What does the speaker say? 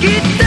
kita